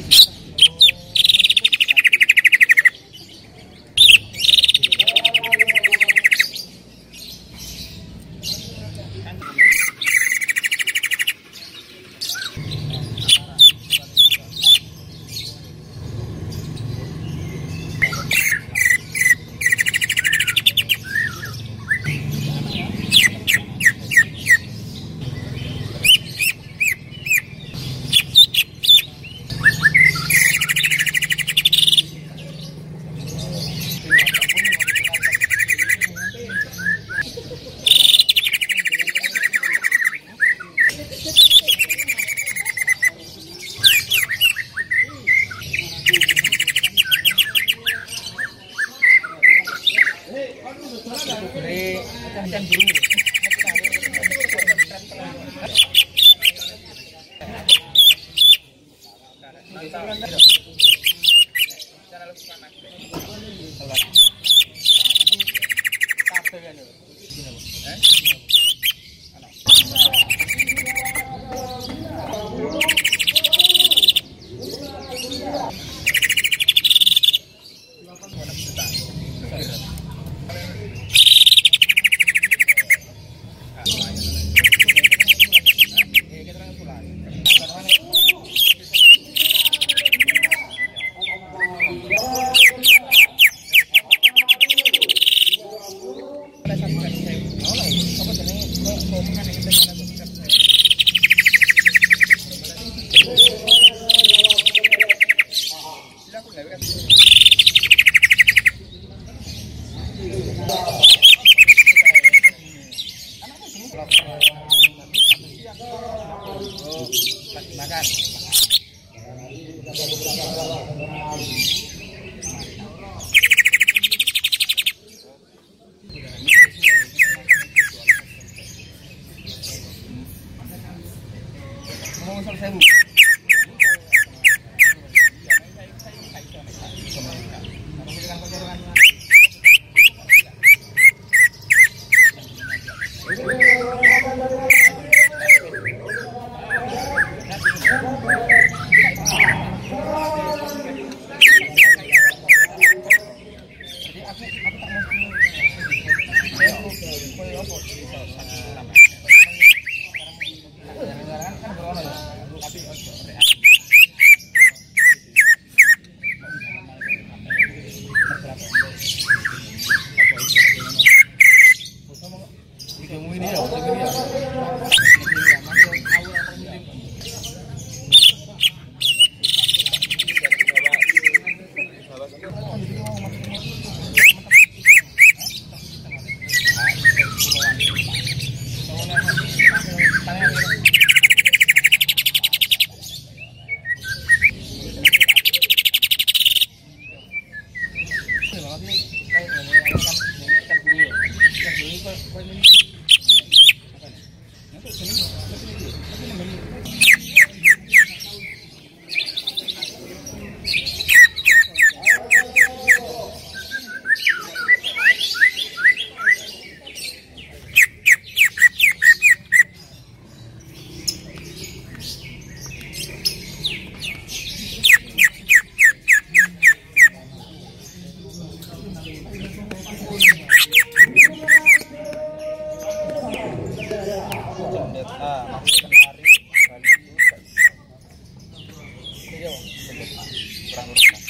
I just. akan dulu makan. Yeah. video.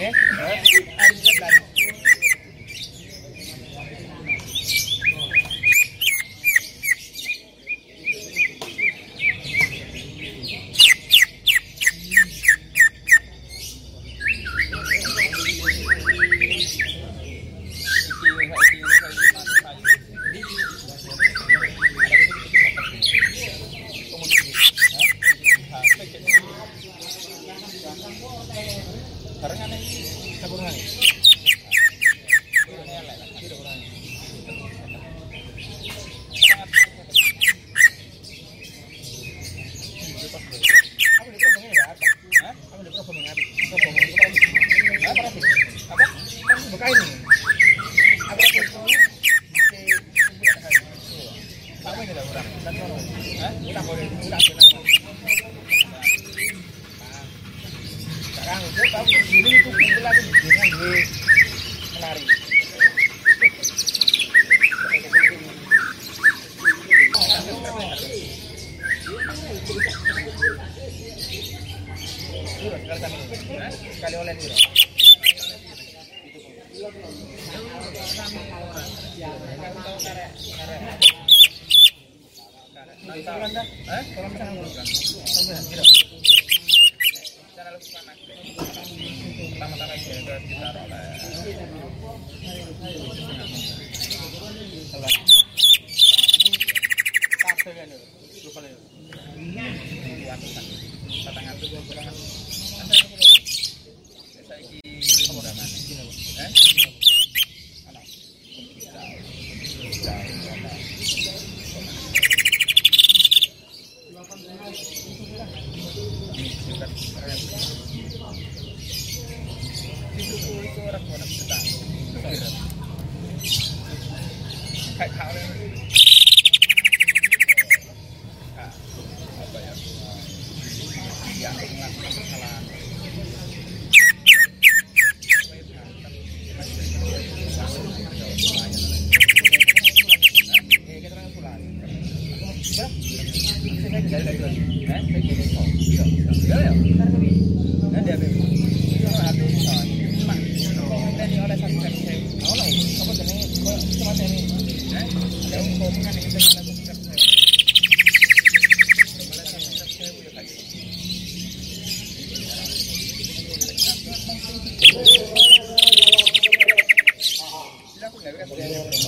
Ờ, hết anh rất lành pertama-tama kita oleh Hãy subscribe cho Gracias.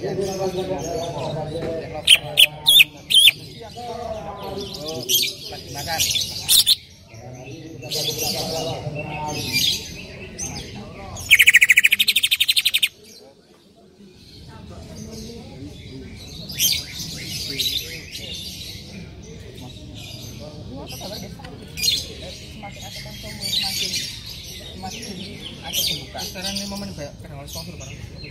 makan. Sekarang ini momen banyak kadang harus sponsor barang.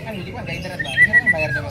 Kan jadi kan gak internet kan bayar coba.